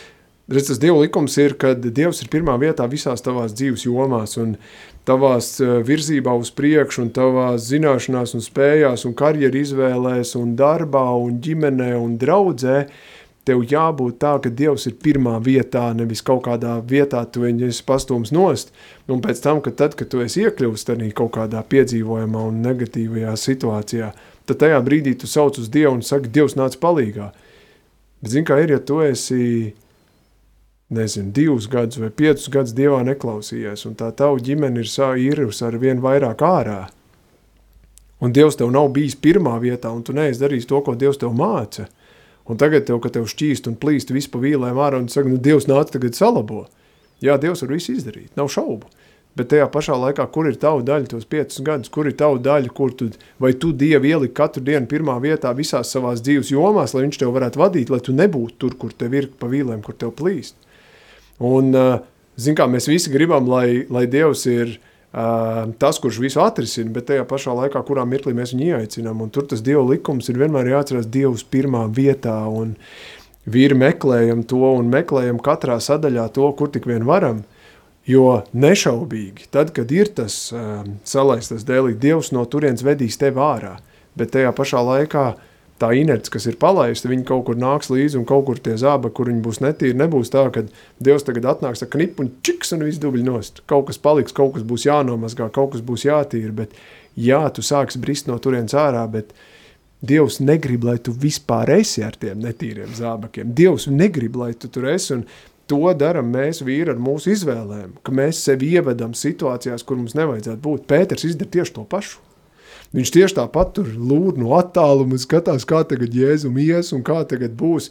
Redz, tas Dieva likums ir, ka Dievs ir pirmā vietā visās tavās dzīves jomās un tavās eh, virzībā uz priekšu un tavās zināšanās un spējās un karjeru izvēlēs un darbā un ģimenē un draudzē, tev jābūt tā, ka Dievs ir pirmā vietā, nevis kaut kādā vietā tu viņu esi pastums nost, un pēc tam, ka tad, kad tu esi iekļūst arī kaut kādā piedzīvojumā un negatīvajā situācijā, tad tajā brīdī tu sauc uz Dievu un saki, Dievs nāc palīgā. Bet zin kā ir, ja tu esi nezinu, divus gadus vai piecus gadus dievā neklausījies, un tā tava ģimene ir sāīrus ar vien vairāk ārā. Un Dievs tev nav bijis pirmā vietā, un tu neesi darījis to, ko Dievs tev māca. Un tagad tev, kad tev šķīst un plīst visu pa vīlēm ārā, un tu saka, nu Dievs nāc tagad salabo. Jā, Dievs var visu izdarīt, nav šaubu. Bet tajā pašā laikā, kur ir tava daļa tos piecus gadus, kur ir tava daļa, kur tu, vai tu Dievu ieliki katru dienu pirmā vietā visās savās dzīves jomās, lai viņš tev varētu vadīt, lai tu nebūtu tur, kur tev ir pa vīlēm, kur tev plīst. Un, zin kā, mēs visi gribam, lai, lai Dievs ir uh, tas, kurš visu atrisina, bet tajā pašā laikā, kurā mirklī mēs viņu ieaicinām. Un tur tas Dieva likums ir vienmēr jāatcerās Dievs pirmā vietā. Un vīri meklējam to un meklējam katrā sadaļā to, kur tik vien varam. Jo nešaubīgi, tad, kad ir tas uh, salaistas dēlī, Dievs no turienes vedīs tevi ārā. Bet tajā pašā laikā uh, tā inerce, kas ir palaista, viņi kaut kur nāks līdzi un kaut kur tie zāba, kur viņi būs netīri. Nebūs tā, ka Dievs tagad atnāks ar knipu un čiks un viss dubļi nost. Kaut kas paliks, kaut kas būs jānomazgā, kaut kas būs jātīra, bet jā, tu sāks brist no turienes ārā, bet Dievs negrib, lai tu vispār esi ar tiem netīriem zābakiem. Dievs negrib, lai tu tur esi un to daram mēs vīri ar mūsu izvēlēm, ka mēs sevi ievedam situācijās, kur mums nevajadzētu būt. Pēters izdara tieši to pašu. Viņš tieši tāpat tur lūd no attāluma skatās, kā tagad Jēzum ies un kā tagad būs.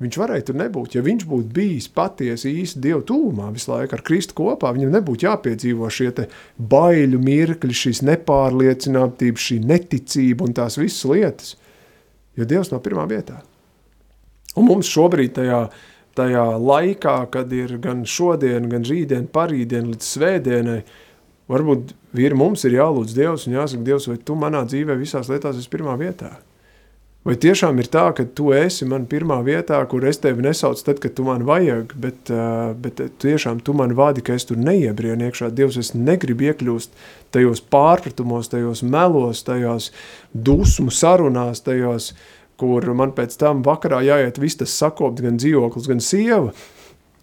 Viņš varēja tur nebūt. Ja viņš būtu bijis patiesi īsti Dievu tūmā visu laiku ar Kristu kopā, viņam nebūtu jāpiedzīvo šie baiļu mirkļi, šīs nepārliecinātības, šī neticība un tās visas lietas. Jo Dievs nav pirmā vietā. Un mums šobrīd tajā, tajā laikā, kad ir gan šodien, gan rītdien, parīdien līdz svētdienai, varbūt vīri mums ir jālūdz Dievs un jāsaka, Dievs, vai tu manā dzīvē visās lietās esi pirmā vietā? Vai tiešām ir tā, ka tu esi man pirmā vietā, kur es tevi nesaucu tad, kad tu man vajag, bet, bet tiešām tu man vadi, ka es tur neiebrienu iekšā. Dievs, es negribu iekļūst tajos pārpratumos, tajos melos, tajos dusmu sarunās, tajos, kur man pēc tam vakarā jāiet viss tas sakopt, gan dzīvoklis, gan sieva.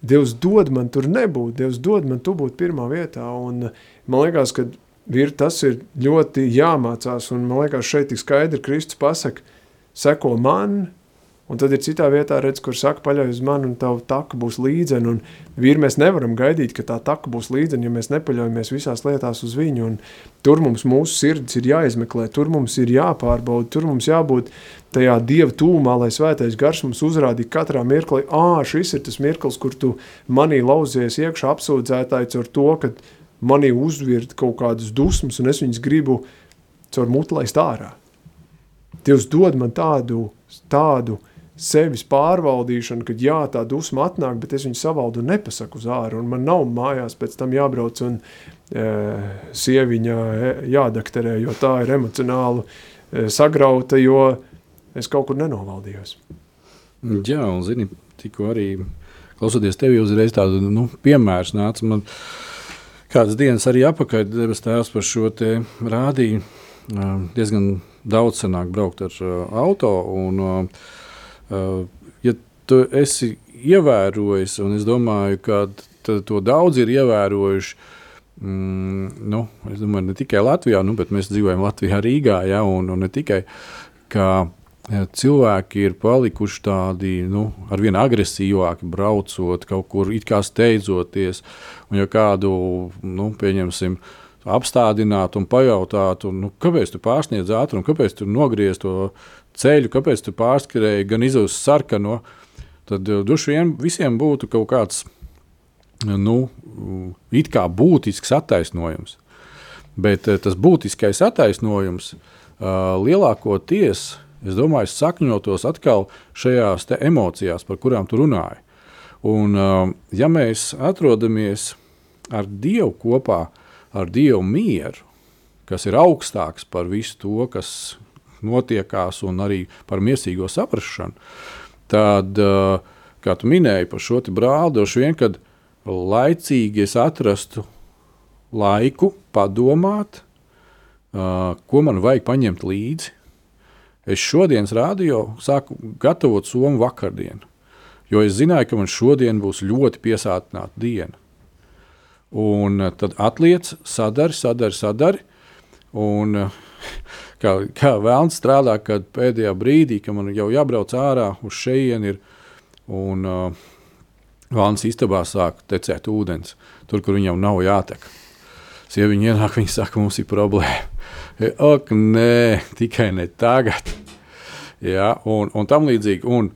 Dievs dod man tur nebūt, Dievs dod man tu būt pirmā vietā, un Man liekas, ka ir, tas ir ļoti jāmācās, un man liekas, šeit tik skaidri Kristus pasaka, seko man, Un tad ir citā vietā, redz, kur saka, paļauj uz mani, un tava taka būs līdzena. Vīri mēs nevaram gaidīt, ka tā taka būs līdzena, ja mēs nepaļaujamies visās lietās uz viņu. Un tur mums mūsu sirds ir jāizmeklē, tur mums ir jāpārbauda, tur mums jābūt tajā dieva tūmā, lai svētais gars mums uzrādītu katrā mirklī, ā, šis ir tas mirklis, kur tu manī lauzies iekšā apsūdzētājs ar to, ka manī uzvirt kaut kādas dusmas, un es viņas gribu caur mutu laist ārā. Dievs dod man tādu, tādu sevis pārvaldīšanu, kad jā, tā dusma atnāk, bet es viņu savaldu un nepasaku uz āru, un man nav mājās pēc tam jābrauc un e, sieviņā e, jādakterē, jo tā ir emocionāli e, sagrauta, jo es kaut kur nenovaldījos. Jā, un zini, tikko arī klausoties tevi uzreiz tādu nu, piemērs nāca man kādas dienas arī apakaļ debes tēvs par šo te rādīju. Diezgan daudz sanāk braukt ar auto un Uh, ja tu esi ievērojis, un es domāju, ka to daudz ir ievērojuši. Mm, nu, es domāju, ne tikai Latvijā, nu, bet mēs dzīvojam Latvijā, Rīgā, ja, un, un ne tikai. Ka, ja, cilvēki ir palikuši tādi nu, ar vien agresīvāki, braucot kaut kur, it kā steidzoties. Un, ja kādu, nu, pieņemsim, apstādināt un pajautāt, un, nu, kāpēc tu pārsniedz ātrumu, kāpēc tu nogriez to ceļu, kāpēc tu pārskrēji gan izaugs sarkano, tad uh, droši vien visiem būtu kaut kāds nu, it kā būtisks attaisnojums. Bet uh, tas būtiskais attaisnojums lielākoties, es domāju, sakņotos atkal šajās emocijās, par kurām tu runāji. Un, ja mēs atrodamies ar Dievu kopā, ar Dievu mieru, kas ir augstāks par visu to, kas notiekās, un arī par mīlestīgo saprāšanu, tad, kā tu minēji par šo brāli, droši vien, kad laicīgi es atrastu laiku padomāt, ko man vajag paņemt līdzi. Es šodienas rādio sāku gatavot somu vakardienu, jo es zināju, ka man šodien būs ļoti piesātināta diena. Un tad atliec, sadari, sadari, sadari. Un, [laughs] kā, kā vēlams strādā, kad pēdējā brīdī, kad man jau jābrauc ārā uz šejienu, un uh, Vānas istabā sāk tecēt ūdens, tur, kur viņam nav jātek. Sieviņa ienāk, viņa saka, mums ir problēma. Ak, nē, tikai ne tagad. Ja, un, un tam līdzīgi. Un,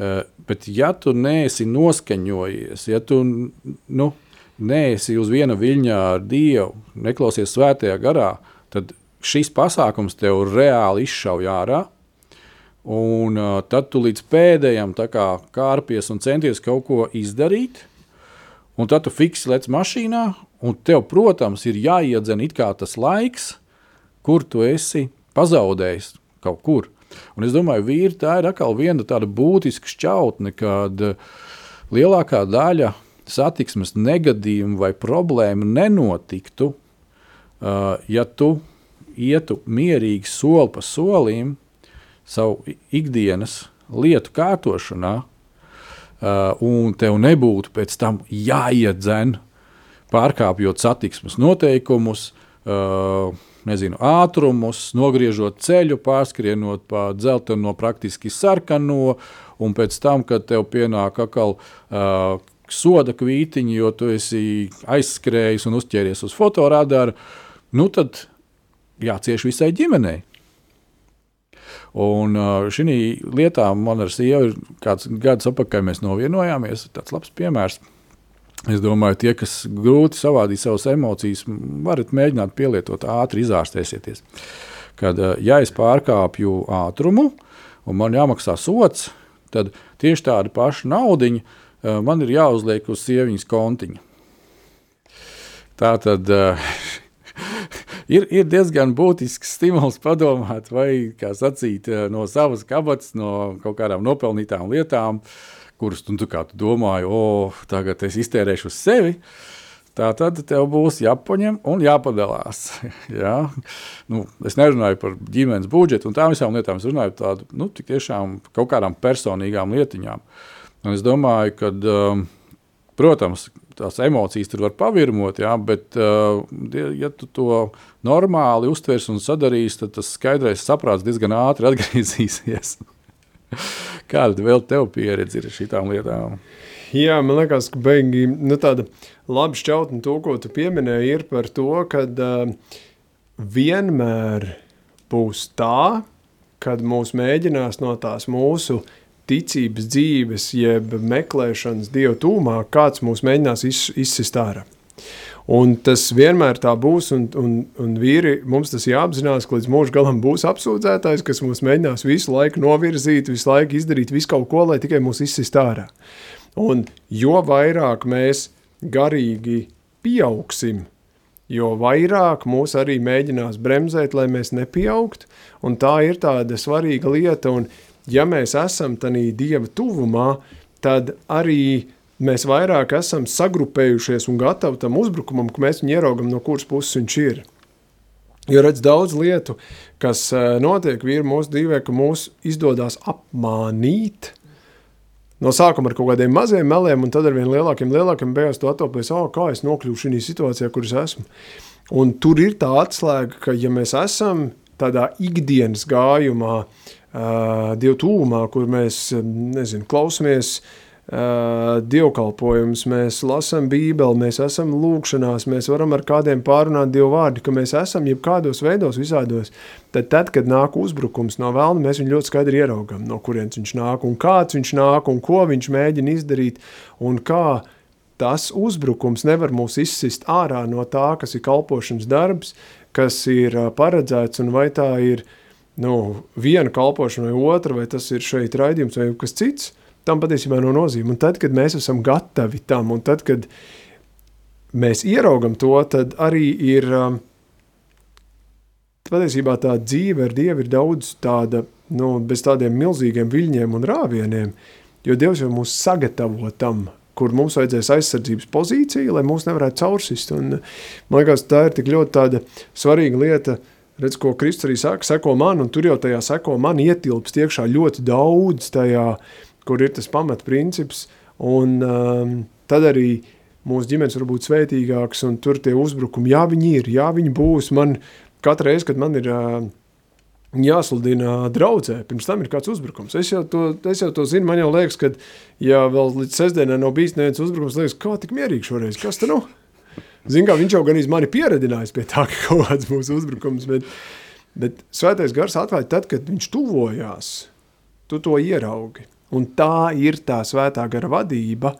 uh, bet, ja tu neesi noskaņojies, ja tu nu, neesi uz viena viļņā ar Dievu, neklausies svētajā garā, tad šis pasākums tev reāli izšauj ārā. Un uh, tad tu līdz pēdējam kā kārpies un centies kaut ko izdarīt. Un tad tu fiksi lec mašīnā, un tev, protams, ir jāiedzen tas laiks, kur tu esi pazaudējis kaut kur. Un es domāju, vīri, tā ir atkal viena tāda būtiska šķautne, kad lielākā daļa satiksmes negadījumu vai problēmu nenotiktu, uh, ja tu ietu mierīgi soli pa solim savu ikdienas lietu kārtošanā, uh, un tev nebūtu pēc tam jāiedzen, pārkāpjot satiksmes noteikumus, uh, nezinu, ātrumus, nogriežot ceļu, pārskrienot pa dzeltenu no praktiski sarkano, un pēc tam, kad tev pienāk atkal uh, soda kvītiņi, jo tu esi aizskrējis un uzķēries uz fotoradaru, nu tad jācieš visai ģimenei. Un šī lietā man ar sievu ir kāds gads atpakaļ, mēs novienojāmies. Tas ir labs piemērs. Es domāju, tie, kas grūti savādīt savas emocijas, varat mēģināt pielietot ātri, izārstēsieties. Kad ja es pārkāpju ātrumu un man jāmaksā sots, tad tieši tāda paša naudiņa man ir jāuzliek uz sieviņas kontiņa. Tā tad ir, ir diezgan būtisks stimuls padomāt, vai sacīt, eh, no savas kabatas, no kaut kādām nopelnītām lietām, kuras tu, tu, tu domāji, o, tagad es iztērēšu uz sevi. Tā tad tev būs jāpaņem un jāpadalās. [laughs] ja? nu, es nerunāju par ģimenes budžetu un tām visām lietām. Es runāju par tādu nu, tiešām kaut kādām personīgām lietiņām. Un es domāju, ka, um, protams, tās emocijas tur var pavirmot, jā, bet, uh, ja tu to normāli uztvers un sadarīsi, tad tas skaidrais saprāts diezgan ātri [laughs] atgriezīsies. Kāda vēl tev pieredze ir šitām lietām? Jā, man liekas, ka beigi, nu, tāda laba šķautne to, ko tu pieminēji, ir par to, ka uh, vienmēr būs tā, kad mūs mēģinās no tās mūsu ticības dzīves, jeb meklēšanas dievu tūmā, kāds mūs mēģinās iz, izsist ārā. Un tas vienmēr tā būs, un, un, un vīri mums tas jāapzinās, ka līdz mūža galam būs apsūdzētājs, kas mūs mēģinās visu laiku novirzīt, visu laiku izdarīt visu kaut ko, lai tikai mūs izsist ārā. Un jo vairāk mēs garīgi pieaugsim, jo vairāk mūs arī mēģinās bremzēt, lai mēs nepieaugtu, un tā ir tāda svarīga lieta, un ja mēs esam tanī Dieva tuvumā, tad arī mēs vairāk esam sagrupējušies un gatavi tam uzbrukumam, ka mēs viņu ieraugam, no kuras puses viņš ir. Jo redz daudz lietu, kas eh, notiek vīru mūsu dzīvē, ka mūs izdodas apmānīt, No sākuma ar kaut kādiem maziem meliem, un tad ar vien lielākiem, lielākiem beigās tu attopies, oh, kā es nokļuvu šī situācijā, kur es esmu. Un tur ir tā atslēga, ka ja mēs esam tādā ikdienas gājumā, uh, Dievu tūmā, kur mēs, nezinu, klausamies uh, uh, dievkalpojumus, mēs lasām Bībeli, mēs esam lūkšanās, mēs varam ar kādiem pārunāt Dievu vārdu, ka mēs esam jebkādos veidos, visādos. Tad, tad, kad nāk uzbrukums no vēlna, mēs viņu ļoti skaidri ieraugam, no kurienes viņš nāk un kāds viņš nāk un ko viņš mēģina izdarīt un kā tas uzbrukums nevar mūs izsist ārā no tā, kas ir kalpošanas darbs, kas ir paredzēts un vai tā ir nu, viena kalpošana vai otra, vai tas ir šeit raidījums vai kas cits – tam patiesībā nav nozīme. Un tad, kad mēs esam gatavi tam, un tad, kad mēs ieraugam to, tad arī ir um, patiesībā tā dzīve ar Dievu ir daudz tāda, nu, bez tādiem milzīgiem viļņiem un rāvieniem, jo Dievs jau mūs sagatavo tam, kur mums vajadzēs aizsardzības pozīciju, lai mūs nevarētu caursist. Un, man liekas, tā ir tik ļoti tāda svarīga lieta, redz, ko Kristus arī saka, seko man, un tur jau tajā seko man ietilpst iekšā ļoti daudz tajā, kur ir tas pamatprincips, un um, tad arī mūsu ģimenes var būt svētīgāks, un tur tie uzbrukumi, jā, viņi ir, jā, viņi būs. Man katru reizi, kad man ir uh, jāsludina draudzē, pirms tam ir kāds uzbrukums. Es jau, to, es jau to zinu, man jau liekas, ka, ja vēl līdz sestdienai nav bijis neviens uzbrukums, liekas, kā tik mierīgi šoreiz, kas te nu? Zin kā, viņš jau gan mani pieredinājis pie tā, [laughs] ka kaut kāds būs uzbrukums, bet, bet svētais gars atklāja tad, kad viņš tuvojās, tu to ieraugi. Un tā ir tā svētā gara vadība,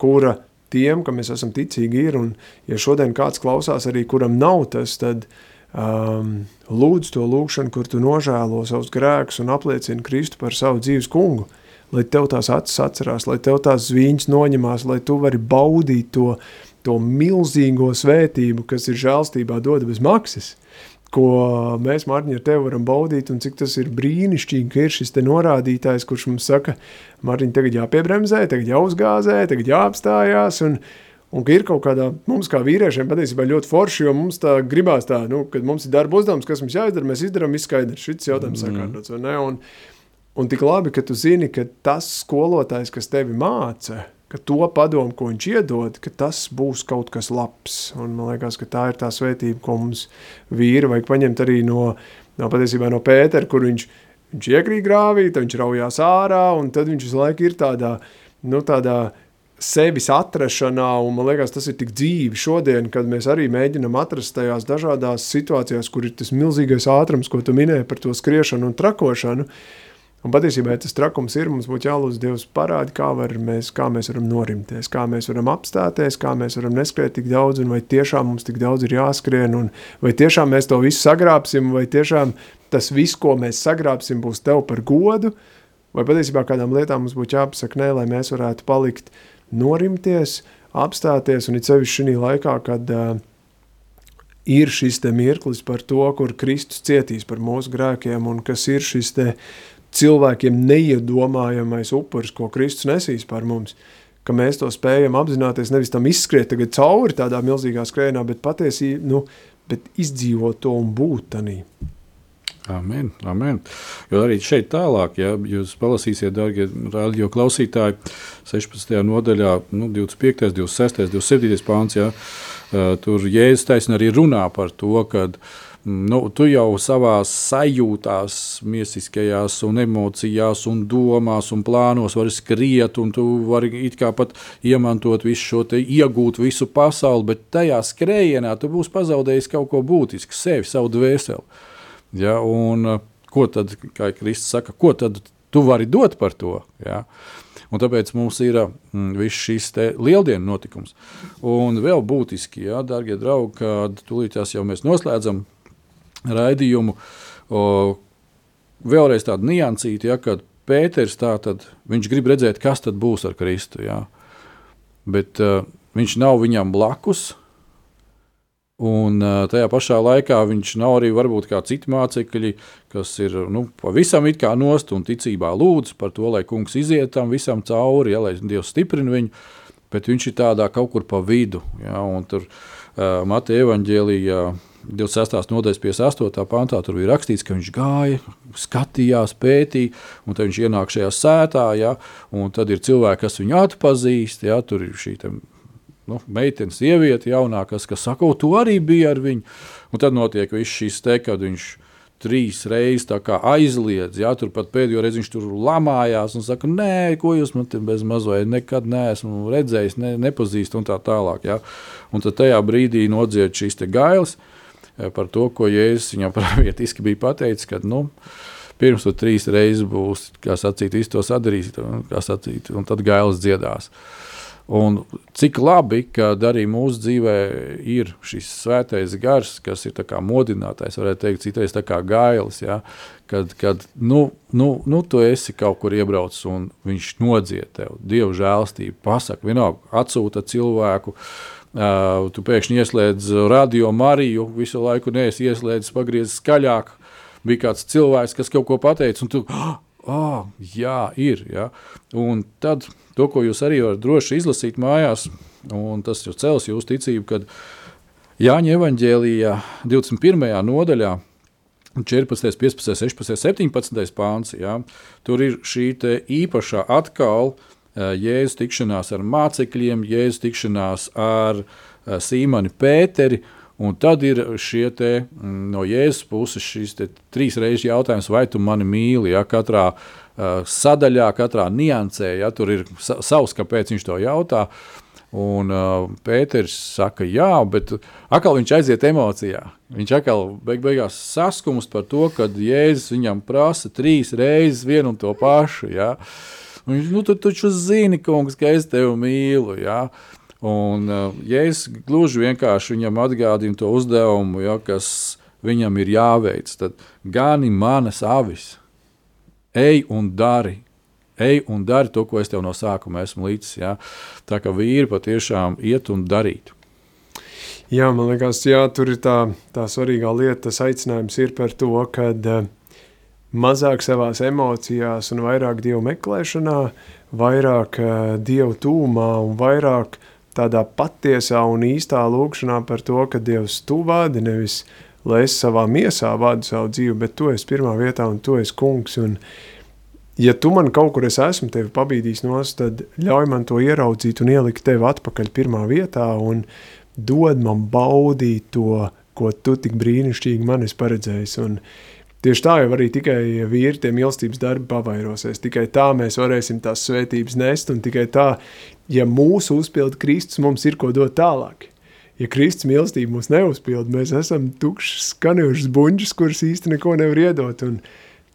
kura tiem, kam mēs esam ticīgi, ir. Un, ja šodien kāds klausās, arī kuram nav tas, tad um, lūdz to lūgšanu, kur tu nožēlo savus grēkus un apliecini Kristu par savu dzīves kungu. Lai tev tās acis atcerās, lai tev tās zviņas noņemās, lai tu vari baudīt to, to milzīgo svētību, kas ir žēlstībā dod bez maksas ko mēs, Mārtiņ, ar tevi varam baudīt, un cik tas ir brīnišķīgi, ka ir šis te norādītājs, kurš mums saka, Mārtiņ, tagad jāpiebremzē, tagad jāuzgāzē, tagad jāapstājās, un, un ka ir kaut kādā, mums kā vīriešiem patiesībā ļoti forši, jo mums tā gribās tā, nu, kad mums ir darba uzdevums, kas mums jāizdara, mēs izdarām izskaidrs, šits jautājums mm. sakārtots, vai ne, un, un tik labi, ka tu zini, ka tas skolotājs, kas tevi māca, ka to padomu, ko viņš iedod, ka tas būs kaut kas labs. Un man liekas, ka tā ir tā svētība, ko mums vīri vajag paņemt arī no, no patiesībā no Pētera, kur viņš, viņš iekrīt grāvī, tad viņš raujās ārā, un tad viņš visu laiku ir tādā, nu tādā sevis atrašanā, un man liekas, tas ir tik dzīvi šodien, kad mēs arī mēģinam atrast tajās dažādās situācijās, kur ir tas milzīgais ātrums, ko tu minēji par to skriešanu un trakošanu, uh, Un patiesībā, ja tas trakums ir, mums būtu jālūdz Dievs parādi, kā, var mēs, kā mēs varam norimties, kā mēs varam apstāties, kā mēs varam neskriet tik daudz, un vai tiešām mums tik daudz ir jāskrien, un vai tiešām mēs to visu sagrābsim, vai tiešām tas viss, ko mēs sagrābsim, būs tev par godu, vai patiesībā kādām lietām mums būtu jāpasaka nē, lai mēs varētu palikt norimties, apstāties, un it sevišķi šī laikā, kad uh, ir šis te mirklis par to, kur Kristus cietīs par mūsu grēkiem, un kas ir šis te cilvēkiem neiedomājamais upuris, ko Kristus nesīs par mums, ka mēs to spējam apzināties, nevis tam izskriet tagad cauri tādā milzīgā skrējienā, bet patiesībā, nu, bet izdzīvot to un būt tanī. Amen, amen. Jo arī šeit tālāk, ja jūs palasīsiet, darbie radio klausītāji, 16. nodaļā, nu, 25., 26., 27. pāns, ja, tur Jēzus taisni arī runā par to, ka nu, tu jau savā sajūtās, miesiskajās, un emocijās, un domās un plānos vari skriet, un tu vari it kā pat iemantot visu šo te, iegūt visu pasauli, bet tajā skrējienā tu būsi pazaudējis kaut ko būtisku, sevi, savu dvēseli. Ja, un, ko tad, kā Kristus saka, ko tad tu vari dot par to? Ja? Un tāpēc mums ir mm, viss šis lieldienu notikums. Un vēl būtiski, ja, darbie draugi, kad tūlītās jau mēs noslēdzam raidījumu. O, vēlreiz tāda niansīta, ja, kad Pēters tātad, viņš grib redzēt, kas tad būs ar Kristu. Ja. Bet uh, viņš nav viņam blakus. Un uh, tajā pašā laikā viņš nav arī varbūt kā citi mācekļi, kas ir nu, pavisam it kā nost un ticībā lūdz par to, lai kungs iziet tam visam cauri, ja, lai Dievs stiprina viņu, bet viņš ir tādā kaut kur pa vidu. Ja, un tur uh, Mateja evaņģēlijā 26. nodaļas 58. pantā tur bija rakstīts, ka viņš gāja, skatījās, pētīja, un tad viņš ienāk šajā sētā, ja, un tad ir cilvēki, kas viņu atpazīst, ja, tur ir šī te, nu, meitene, sieviete jaunā, kas, saka, tu arī biji ar viņu, un tad notiek viss šis te, kad viņš trīs reizes aizliedz. Ja, tur pat pēdējo reizi viņš tur lamājās un saka, nē, ko jūs man te bez mazliet nekad neesmu redzējis, ne, nepazīst un tā tālāk. Ja. Un tad tajā brīdī nodzied šīs gailes. Eh, par to, ko Jēzus viņam [laughs] pravietiski bija pateicis, ka nu, pirms tam trīs reizes būs, kā sacīt, visu to sadarīs, sacīt, un tad gailis dziedās. Un cik labi, ka arī mūsu dzīvē ir šis svētais gars, kas ir modinātājs, varētu teikt, citreiz tā kā gailis. Ja? Kad, kad nu, nu, nu, tu esi kaut kur iebraucis un viņš nodzied tev, Dieva žēlstību, pasaka, vienalga, atsūta cilvēku. Uh, Uh, tu pēkšņi ieslēdz radio Mariju, visu laiku neesi ieslēdzis, pagriezis skaļāk. Bija kāds cilvēks, kas kaut ko pateica, un tu oh, jā, ir. Ja? Un tad to, ko jūs arī varat droši izlasīt mājās, un tas jau cels jūsu ticību, kad Jāņa evanģēlijā 21. nodaļā. 14, 15, 16, 17 pāns. Ja, tur ir šī īpašā atkal uh, Jēzus tikšanās ar mācekļiem, Jēzus tikšanās ar eh, Sīmanu Pēteri. Un tad ir šie te, mm, no Jēzus puses šīs trīs reizes jautājums, vai tu mani mīli. Ja, katrā uh, sadaļā, katrā niansē, ja tur ir savs, kāpēc viņš to jautā. Un uh, Pēters saka, jā, bet atkal viņš aiziet emocijā. Viņš atkal beig beigās saskumst par to, ka Jēzus viņam prasa trīs reizes vienu un to pašu. Ja. Uh, Viņš nu, tu taču zini, kungs, ka es tevi mīlu. Ja? Un, ja es gluži vienkārši viņam atgādinu to uzdevumu, ja, kas viņam ir jāveic, tad gani manas avis, ej un dari. Ej un dari to, ko es tev no sākuma esmu līdzis. Ja? Tā kā vīri patiešām iet un darīt. Jā, man liekas, jā, tur ir tā, tā svarīgā lieta. Tas aicinājums ir par to, ka uh, mazāk savās emocijās un vairāk dievu meklēšanā, vairāk uh, dievu tūmā un vairāk tādā patiesā un īstā lūkšanā par to, ka dievs tu vadi, nevis lai es savā miesā vadu savu dzīvi, bet tu esi pirmā vietā un tu esi kungs. Un, ja tu man kaut kur es esmu tevi pabīdījis nos, tad ļauj man to ieraudzīt un ielikt tevi atpakaļ pirmā vietā un dod man baudīt to, ko tu tik brīnišķīgi man esi paredzējis. Un, Tieši tā jau arī tikai vīri tie mīlestības darbi pavairosies. Tikai tā mēs varēsim tās svētības nest, un tikai tā, ja mūsu uzpilda Kristus, mums ir ko dot tālāk. Ja Kristus mīlestība mūs neuzpilda, mēs esam tukšs, skanījušas buņģis, kuras īsti neko nevar iedot, un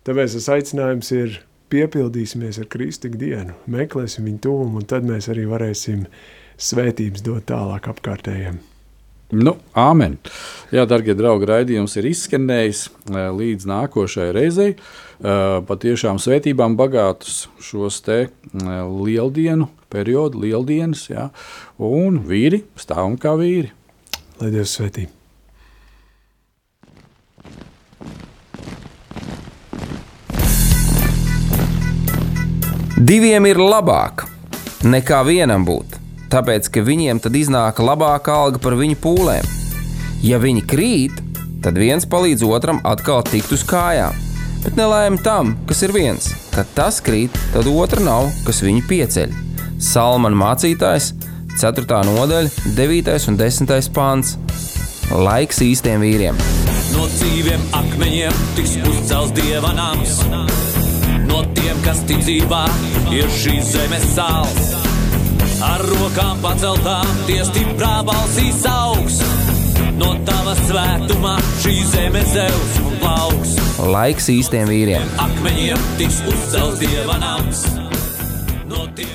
tāpēc tas aicinājums ir piepildīsimies ar Kristu dienu, meklēsim viņu tuvumu, un tad mēs arī varēsim svētības dot tālāk apkārtējiem. Nu, amen. Jā, darbie draugi, raidījums ir izskanējis eh, līdz nākošajai reizei. Eh, patiešām svētībām bagātus šos te eh, lieldienu periodu, lieldienas, jā, un vīri stāvam kā vīri. Lai Dievs svētī! Diviem ir labāk nekā vienam būt tāpēc ka viņiem tad iznāk labāka alga par viņu pūlēm. Ja viņi krīt, tad viens palīdz otram atkal tikt uz kājām. Bet nelēma tam, kas ir viens. Kad tas krīt, tad otra nav, kas viņu pieceļ. Salmāna mācītājs, 4. nodaļa, 9. un 10. pāns. Laiks īstiem vīriem! No dzīviem akmeņiem tiks uzcelts dieva nams. No tiem, kas ticībā ir šīs zemes sāls. Ar rokām paceltām, tie stiprā balsīs augs. No tava svētumā šī zeme zeus un plauks. Laiks īstiem vīriem. Akmeņiem tiks uzcelts dieva nams. No tiem,